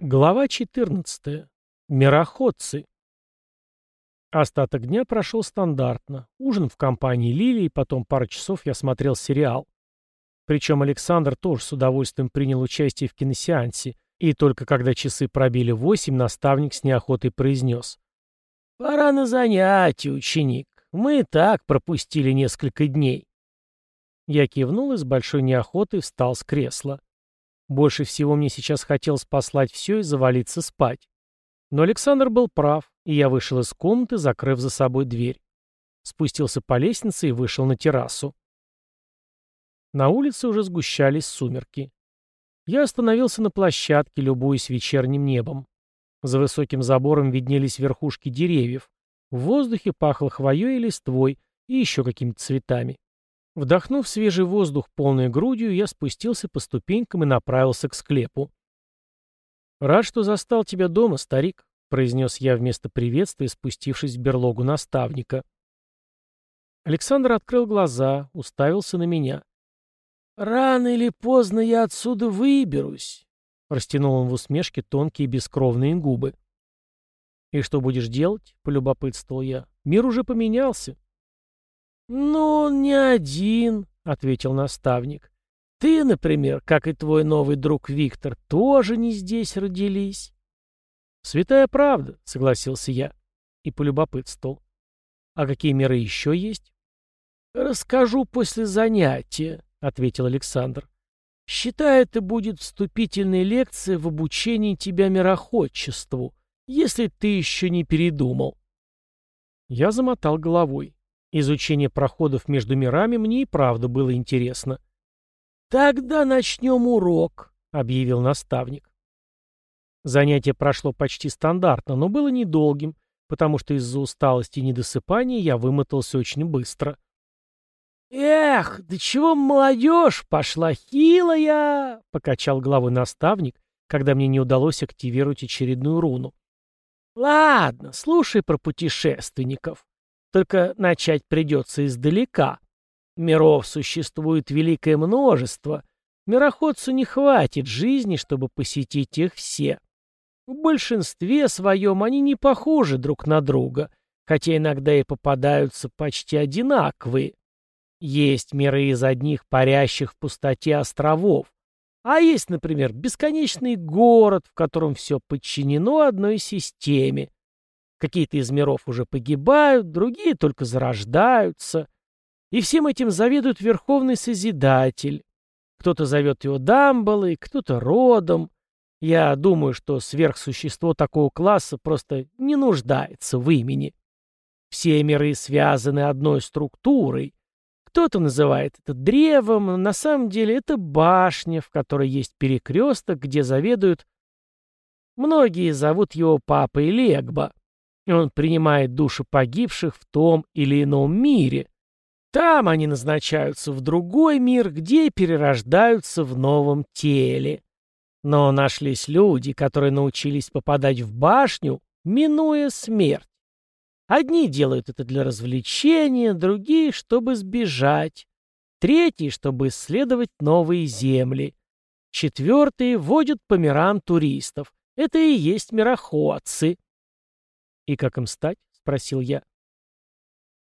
Глава 14. Мироходцы. Остаток дня прошел стандартно. Ужин в компании Лилии, потом пару часов я смотрел сериал. Причем Александр тоже с удовольствием принял участие в киносеансе, и только когда часы пробили восемь, наставник с неохотой произнес. «Пора на занятия, ученик. Мы и так пропустили несколько дней». Я кивнул и с большой неохотой встал с кресла. Больше всего мне сейчас хотелось послать все и завалиться спать. Но Александр был прав, и я вышел из комнаты, закрыв за собой дверь. Спустился по лестнице и вышел на террасу. На улице уже сгущались сумерки. Я остановился на площадке, любуясь вечерним небом. За высоким забором виднелись верхушки деревьев. В воздухе пахло хвоей и листвой, и еще какими-то цветами. Вдохнув свежий воздух полной грудью, я спустился по ступенькам и направился к склепу. «Рад, что застал тебя дома, старик», — произнес я вместо приветствия, спустившись в берлогу наставника. Александр открыл глаза, уставился на меня. «Рано или поздно я отсюда выберусь», — растянул он в усмешке тонкие бескровные губы. «И что будешь делать?» — полюбопытствовал я. «Мир уже поменялся». «Ну, не один», — ответил наставник. «Ты, например, как и твой новый друг Виктор, тоже не здесь родились». «Святая правда», — согласился я и полюбопытствовал. «А какие меры еще есть?» «Расскажу после занятия», — ответил Александр. «Считай, это будет вступительная лекция в обучении тебя мироходчеству, если ты еще не передумал». Я замотал головой. Изучение проходов между мирами мне и правда было интересно. «Тогда начнем урок», — объявил наставник. Занятие прошло почти стандартно, но было недолгим, потому что из-за усталости и недосыпания я вымотался очень быстро. «Эх, да чего молодежь пошла хилая!» — покачал головой наставник, когда мне не удалось активировать очередную руну. «Ладно, слушай про путешественников. Только начать придется издалека. Миров существует великое множество. Мироходцу не хватит жизни, чтобы посетить их все. В большинстве своем они не похожи друг на друга, хотя иногда и попадаются почти одинаковые. Есть миры из одних парящих в пустоте островов, а есть, например, бесконечный город, в котором все подчинено одной системе. Какие-то из миров уже погибают, другие только зарождаются. И всем этим заведует Верховный Созидатель. Кто-то зовет его Дамблой, кто-то Родом. Я думаю, что сверхсущество такого класса просто не нуждается в имени. Все миры связаны одной структурой. Кто-то называет это древом, но на самом деле это башня, в которой есть перекресток, где заведуют... Многие зовут его Папой Легба он принимает души погибших в том или ином мире. Там они назначаются в другой мир, где перерождаются в новом теле. Но нашлись люди, которые научились попадать в башню, минуя смерть. Одни делают это для развлечения, другие, чтобы сбежать. Третьи, чтобы исследовать новые земли. Четвертые водят по мирам туристов. Это и есть мироходцы. «И как им стать?» — спросил я.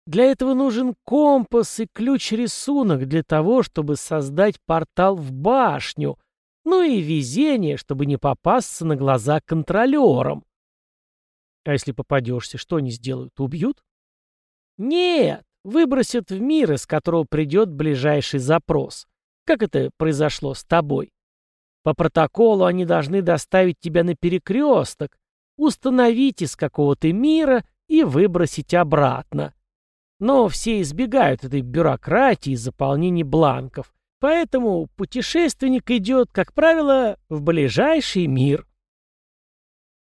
«Для этого нужен компас и ключ-рисунок для того, чтобы создать портал в башню, ну и везение, чтобы не попасться на глаза контролерам». «А если попадешься, что они сделают? Убьют?» «Нет, выбросят в мир, из которого придет ближайший запрос. Как это произошло с тобой? По протоколу они должны доставить тебя на перекресток, установить из какого-то мира и выбросить обратно. Но все избегают этой бюрократии и заполнения бланков, поэтому путешественник идет, как правило, в ближайший мир.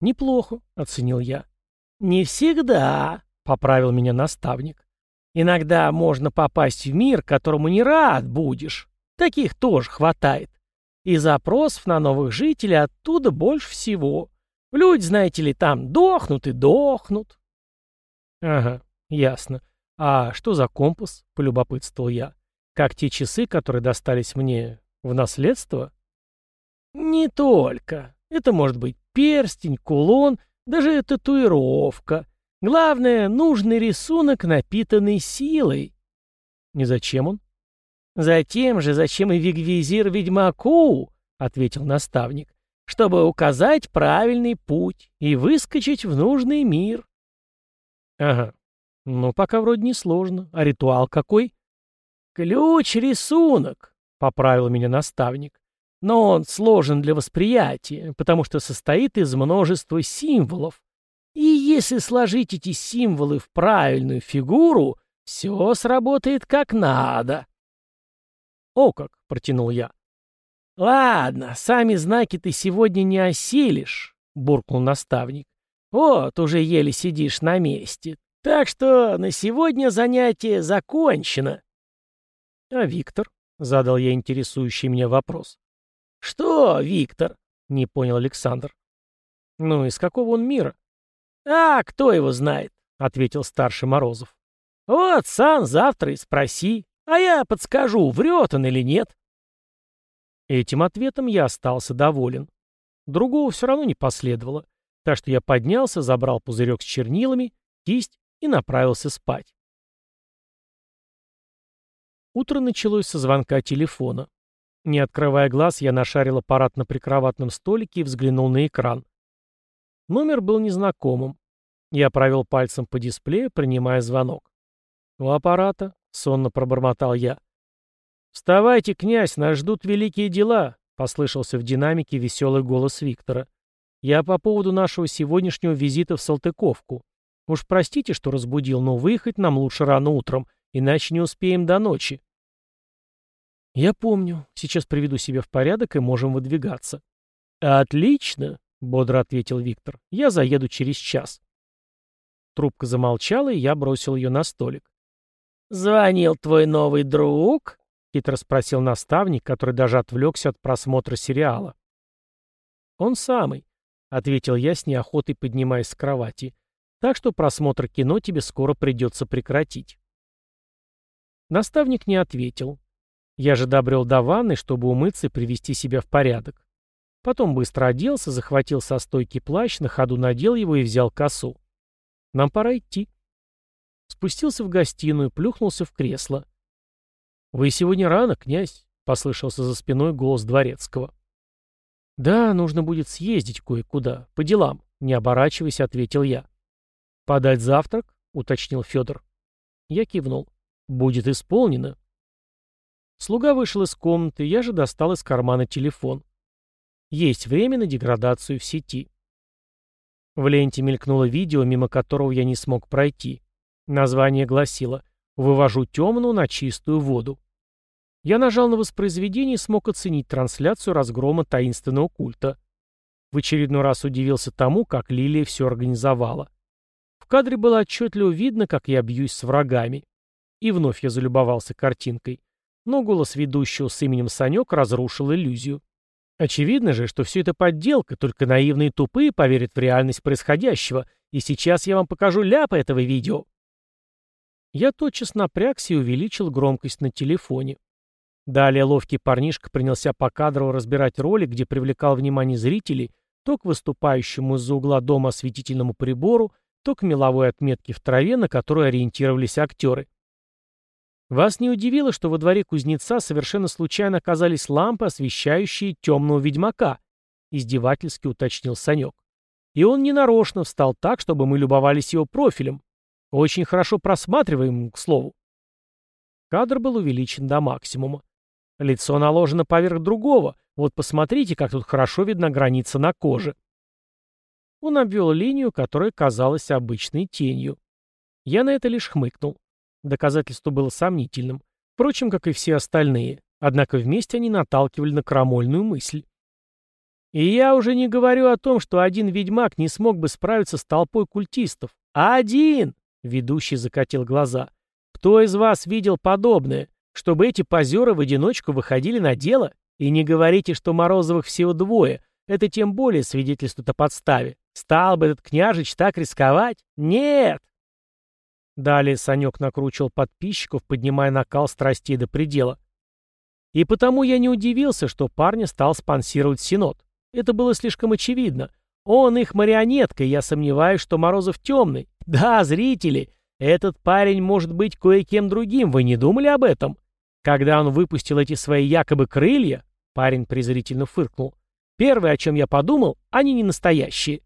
«Неплохо», — оценил я. «Не всегда», — поправил меня наставник. «Иногда можно попасть в мир, которому не рад будешь. Таких тоже хватает. И запросов на новых жителей оттуда больше всего. Люди, знаете ли, там дохнут и дохнут. Ага, ясно. А что за компас? Полюбопытствовал я. Как те часы, которые достались мне в наследство? Не только. Это может быть перстень, кулон, даже татуировка. Главное, нужный рисунок, напитанный силой. И зачем он? Затем же, зачем и вигвизир ведьмаку, ответил наставник, чтобы указать правильный путь и выскочить в нужный мир. Ага. Ну, пока вроде не сложно. А ритуал какой? Ключ-рисунок, поправил меня наставник. Но он сложен для восприятия, потому что состоит из множества символов. И если сложить эти символы в правильную фигуру, все сработает как надо. «О как!» — протянул я. «Ладно, сами знаки ты сегодня не осилишь», — буркнул наставник. «Вот, уже еле сидишь на месте. Так что на сегодня занятие закончено». «А Виктор?» — задал я интересующий меня вопрос. «Что, Виктор?» — не понял Александр. «Ну, из какого он мира?» «А, кто его знает?» — ответил старший Морозов. «Вот сам завтра и спроси, а я подскажу, врет он или нет». Этим ответом я остался доволен. Другого все равно не последовало, так что я поднялся, забрал пузырек с чернилами, кисть и направился спать. Утро началось со звонка телефона. Не открывая глаз, я нашарил аппарат на прикроватном столике и взглянул на экран. Номер был незнакомым. Я провел пальцем по дисплею, принимая звонок. «У аппарата», — сонно пробормотал я. «Вставайте, князь, нас ждут великие дела», — послышался в динамике веселый голос Виктора. «Я по поводу нашего сегодняшнего визита в Салтыковку. Уж простите, что разбудил, но выехать нам лучше рано утром, иначе не успеем до ночи». «Я помню. Сейчас приведу себя в порядок и можем выдвигаться». «Отлично», — бодро ответил Виктор. «Я заеду через час». Трубка замолчала, и я бросил ее на столик. «Звонил твой новый друг?» — хитро спросил наставник, который даже отвлекся от просмотра сериала. «Он самый», — ответил я с неохотой, поднимаясь с кровати. «Так что просмотр кино тебе скоро придется прекратить». Наставник не ответил. Я же добрел до ванны, чтобы умыться и привести себя в порядок. Потом быстро оделся, захватил со стойки плащ, на ходу надел его и взял косу. Нам пора идти. Спустился в гостиную, плюхнулся в кресло. «Вы сегодня рано, князь», — послышался за спиной голос дворецкого. «Да, нужно будет съездить кое-куда, по делам», — не оборачиваясь, ответил я. «Подать завтрак?» — уточнил Федор. Я кивнул. «Будет исполнено», Слуга вышел из комнаты, я же достал из кармана телефон. Есть время на деградацию в сети. В ленте мелькнуло видео, мимо которого я не смог пройти. Название гласило «Вывожу темную на чистую воду». Я нажал на воспроизведение и смог оценить трансляцию разгрома таинственного культа. В очередной раз удивился тому, как Лилия все организовала. В кадре было отчетливо видно, как я бьюсь с врагами. И вновь я залюбовался картинкой но голос ведущего с именем Санек разрушил иллюзию. Очевидно же, что все это подделка, только наивные и тупые поверят в реальность происходящего, и сейчас я вам покажу ляпы этого видео. Я тотчас напрягся и увеличил громкость на телефоне. Далее ловкий парнишка принялся покадрово разбирать ролик, где привлекал внимание зрителей то к выступающему из-за угла дома осветительному прибору, то к меловой отметке в траве, на которую ориентировались актеры. Вас не удивило, что во дворе кузнеца совершенно случайно оказались лампы, освещающие темного ведьмака? Издевательски уточнил Санек. И он ненарочно встал так, чтобы мы любовались его профилем. Очень хорошо просматриваем, к слову. Кадр был увеличен до максимума. Лицо наложено поверх другого. Вот посмотрите, как тут хорошо видна граница на коже. Он обвел линию, которая казалась обычной тенью. Я на это лишь хмыкнул. Доказательство было сомнительным. Впрочем, как и все остальные. Однако вместе они наталкивали на крамольную мысль. И я уже не говорю о том, что один ведьмак не смог бы справиться с толпой культистов. Один! Ведущий закатил глаза. Кто из вас видел подобное? Чтобы эти позеры в одиночку выходили на дело? И не говорите, что Морозовых всего двое. Это тем более свидетельствует о подставе. Стал бы этот княжич так рисковать? Нет! Далее Санек накручивал подписчиков, поднимая накал страстей до предела. И потому я не удивился, что парня стал спонсировать Синод. Это было слишком очевидно. Он их марионетка, я сомневаюсь, что Морозов темный. Да, зрители, этот парень может быть кое-кем другим, вы не думали об этом? Когда он выпустил эти свои якобы крылья, парень презрительно фыркнул. Первое, о чем я подумал, они не настоящие.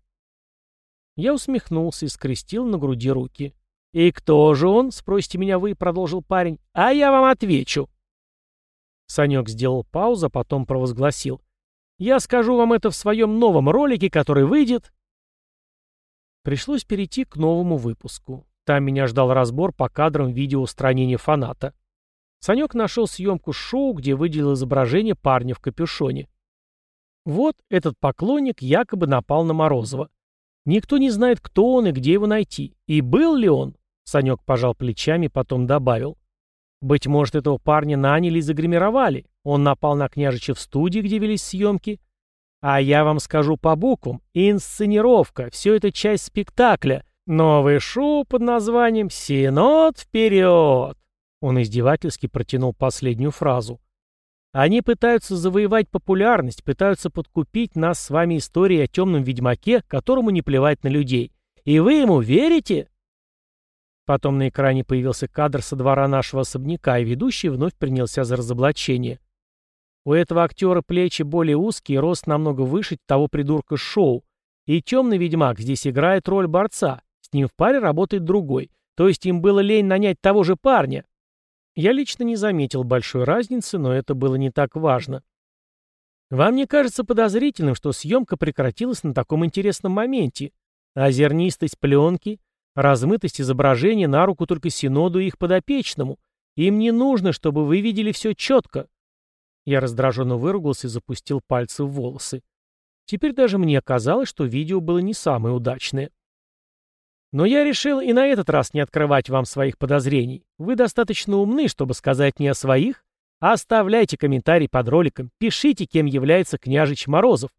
Я усмехнулся и скрестил на груди руки. «И кто же он?» — спросите меня вы, — продолжил парень. «А я вам отвечу». Санек сделал паузу, а потом провозгласил. «Я скажу вам это в своем новом ролике, который выйдет...» Пришлось перейти к новому выпуску. Там меня ждал разбор по кадрам видео устранения фаната. Санек нашел съемку шоу, где выделил изображение парня в капюшоне. Вот этот поклонник якобы напал на Морозова. Никто не знает, кто он и где его найти. И был ли он? Санек пожал плечами, потом добавил. Быть может, этого парня наняли и загримировали. Он напал на княжича в студии, где велись съемки. А я вам скажу по буквам. Инсценировка. Все это часть спектакля. Новое шоу под названием «Синод вперед!» Он издевательски протянул последнюю фразу. Они пытаются завоевать популярность, пытаются подкупить нас с вами историей о темном ведьмаке, которому не плевать на людей. И вы ему верите? Потом на экране появился кадр со двора нашего особняка, и ведущий вновь принялся за разоблачение. У этого актера плечи более узкие, рост намного выше того придурка шоу. И темный ведьмак здесь играет роль борца. С ним в паре работает другой. То есть им было лень нанять того же парня. Я лично не заметил большой разницы, но это было не так важно. Вам не кажется подозрительным, что съемка прекратилась на таком интересном моменте? А зернистость пленки, размытость изображения на руку только Синоду и их подопечному. Им не нужно, чтобы вы видели все четко. Я раздраженно выругался и запустил пальцы в волосы. Теперь даже мне казалось, что видео было не самое удачное. Но я решил и на этот раз не открывать вам своих подозрений. Вы достаточно умны, чтобы сказать не о своих. Оставляйте комментарий под роликом, пишите, кем является княжич Морозов.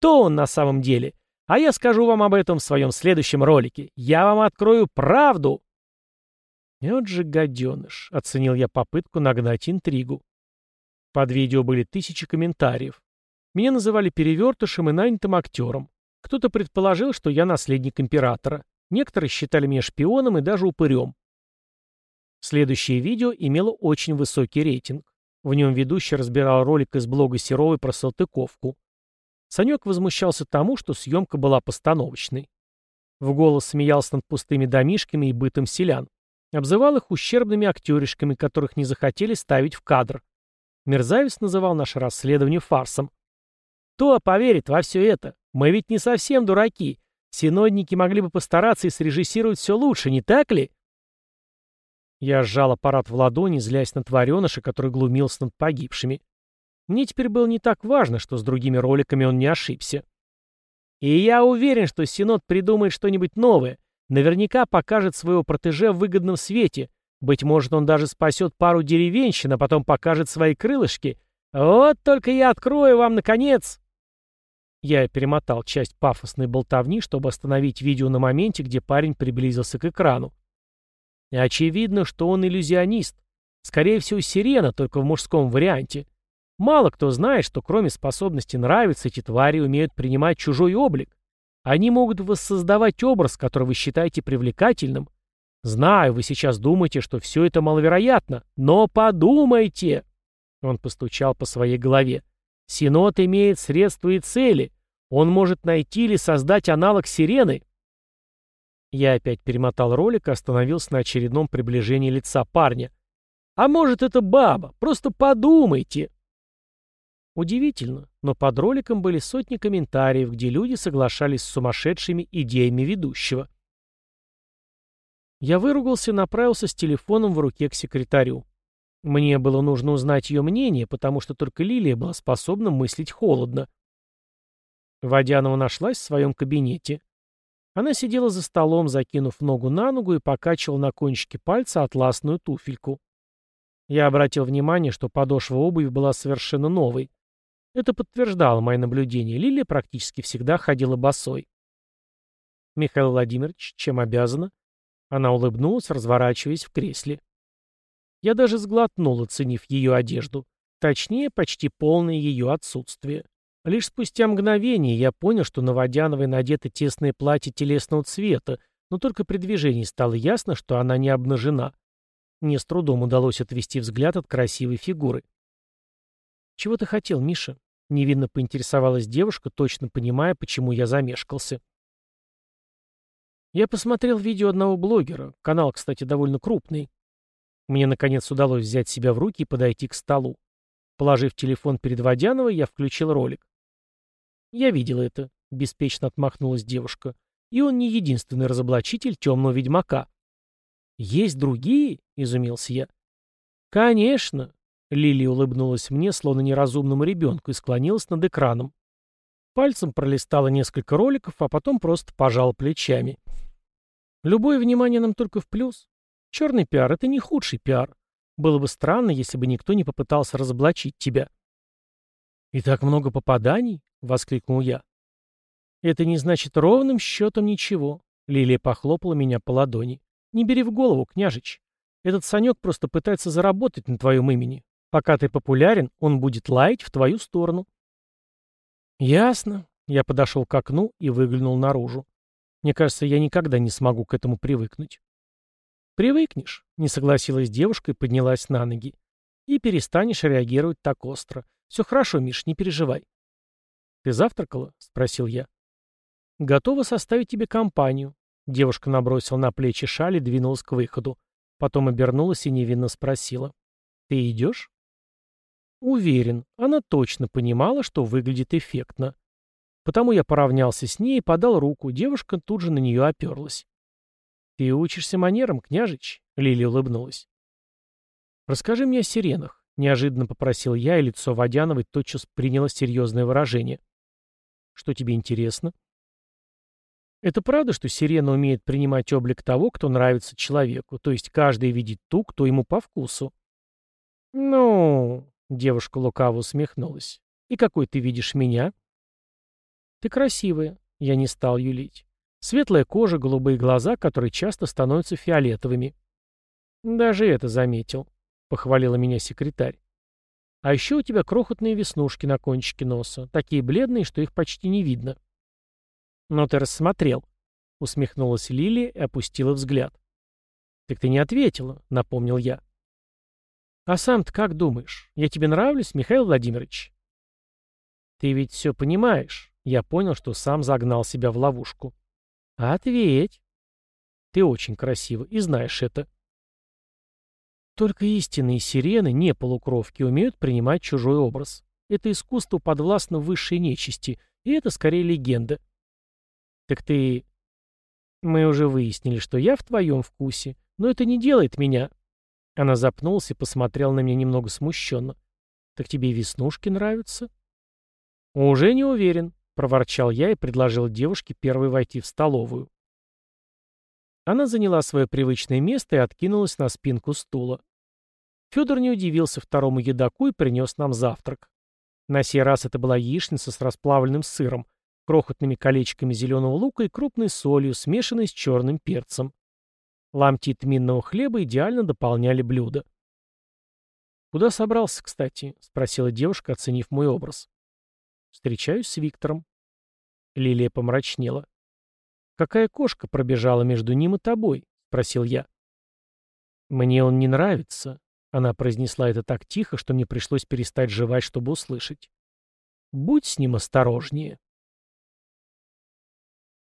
То он на самом деле. А я скажу вам об этом в своем следующем ролике. Я вам открою правду. Вот же гаденыш, оценил я попытку нагнать интригу. Под видео были тысячи комментариев. Меня называли перевертышем и нанятым актером. Кто-то предположил, что я наследник императора. Некоторые считали меня шпионом и даже упырем. Следующее видео имело очень высокий рейтинг. В нем ведущий разбирал ролик из блога Серовой про Салтыковку. Санек возмущался тому, что съемка была постановочной. В голос смеялся над пустыми домишками и бытом селян. Обзывал их ущербными актеришками, которых не захотели ставить в кадр. Мерзавец называл наше расследование фарсом. Кто поверит во все это? Мы ведь не совсем дураки. Синодники могли бы постараться и срежиссировать все лучше, не так ли? Я сжал аппарат в ладони, злясь на твареныша, который глумился над погибшими. Мне теперь было не так важно, что с другими роликами он не ошибся. И я уверен, что Синод придумает что-нибудь новое. Наверняка покажет своего протеже в выгодном свете. Быть может, он даже спасет пару деревенщин, а потом покажет свои крылышки. Вот только я открою вам, наконец, я перемотал часть пафосной болтовни, чтобы остановить видео на моменте, где парень приблизился к экрану. Очевидно, что он иллюзионист. Скорее всего, сирена, только в мужском варианте. Мало кто знает, что кроме способности нравиться, эти твари умеют принимать чужой облик. Они могут воссоздавать образ, который вы считаете привлекательным. Знаю, вы сейчас думаете, что все это маловероятно, но подумайте. Он постучал по своей голове. Синод имеет средства и цели. Он может найти или создать аналог сирены. Я опять перемотал ролик и остановился на очередном приближении лица парня. А может, это баба? Просто подумайте. Удивительно, но под роликом были сотни комментариев, где люди соглашались с сумасшедшими идеями ведущего. Я выругался и направился с телефоном в руке к секретарю. Мне было нужно узнать ее мнение, потому что только Лилия была способна мыслить холодно. Водянова нашлась в своем кабинете. Она сидела за столом, закинув ногу на ногу и покачивала на кончике пальца атласную туфельку. Я обратил внимание, что подошва обуви была совершенно новой. Это подтверждало мои наблюдения. Лилия практически всегда ходила босой. «Михаил Владимирович, чем обязана?» Она улыбнулась, разворачиваясь в кресле. Я даже сглотнул, оценив ее одежду. Точнее, почти полное ее отсутствие. Лишь спустя мгновение я понял, что на Водяновой надето тесное платье телесного цвета, но только при движении стало ясно, что она не обнажена. Мне с трудом удалось отвести взгляд от красивой фигуры. «Чего ты хотел, Миша?» — невинно поинтересовалась девушка, точно понимая, почему я замешкался. Я посмотрел видео одного блогера, канал, кстати, довольно крупный. Мне, наконец, удалось взять себя в руки и подойти к столу. Положив телефон перед Водяновой, я включил ролик. «Я видел это», — беспечно отмахнулась девушка. «И он не единственный разоблачитель темного ведьмака». «Есть другие?» — изумился я. «Конечно!» — Лили улыбнулась мне, словно неразумному ребенку, и склонилась над экраном. Пальцем пролистала несколько роликов, а потом просто пожала плечами. Любое внимание нам только в плюс. Черный пиар — это не худший пиар. Было бы странно, если бы никто не попытался разоблачить тебя. «И так много попаданий?» — воскликнул я. «Это не значит ровным счетом ничего», — Лилия похлопала меня по ладони. «Не бери в голову, княжич. Этот Санек просто пытается заработать на твоем имени. Пока ты популярен, он будет лаять в твою сторону». «Ясно». Я подошел к окну и выглянул наружу. Мне кажется, я никогда не смогу к этому привыкнуть. «Привыкнешь», — не согласилась девушка и поднялась на ноги. «И перестанешь реагировать так остро. Все хорошо, Миш, не переживай». «Ты завтракала?» — спросил я. «Готова составить тебе компанию». Девушка набросила на плечи шаль и двинулась к выходу. Потом обернулась и невинно спросила. «Ты идешь?» Уверен, она точно понимала, что выглядит эффектно. Потому я поравнялся с ней и подал руку, девушка тут же на нее оперлась. «Ты учишься манерам, княжич?» — Лили улыбнулась. «Расскажи мне о сиренах», — неожиданно попросил я, и лицо Водяновой тотчас приняло серьезное выражение. «Что тебе интересно?» «Это правда, что сирена умеет принимать облик того, кто нравится человеку, то есть каждый видит ту, кто ему по вкусу?» «Ну...» — девушка лукаво усмехнулась. «И какой ты видишь меня?» «Ты красивая», — я не стал юлить. Светлая кожа, голубые глаза, которые часто становятся фиолетовыми. «Даже это заметил», — похвалила меня секретарь. «А еще у тебя крохотные веснушки на кончике носа, такие бледные, что их почти не видно». «Но ты рассмотрел», — усмехнулась Лилия и опустила взгляд. «Так ты не ответила», — напомнил я. «А сам-то как думаешь? Я тебе нравлюсь, Михаил Владимирович?» «Ты ведь все понимаешь. Я понял, что сам загнал себя в ловушку. «Ответь!» «Ты очень красива и знаешь это». Только истинные сирены, не полукровки, умеют принимать чужой образ. Это искусство подвластно высшей нечисти, и это скорее легенда. Так ты... Мы уже выяснили, что я в твоем вкусе, но это не делает меня... Она запнулась и посмотрела на меня немного смущенно. Так тебе и веснушки нравятся? Уже не уверен. — проворчал я и предложил девушке первой войти в столовую. Она заняла свое привычное место и откинулась на спинку стула. Федор не удивился второму едоку и принес нам завтрак. На сей раз это была яичница с расплавленным сыром, крохотными колечками зеленого лука и крупной солью, смешанной с черным перцем. Ломти тминного хлеба идеально дополняли блюдо. «Куда собрался, кстати?» — спросила девушка, оценив мой образ. Встречаюсь с Виктором. Лилия помрачнела. «Какая кошка пробежала между ним и тобой?» — спросил я. «Мне он не нравится», — она произнесла это так тихо, что мне пришлось перестать жевать, чтобы услышать. «Будь с ним осторожнее».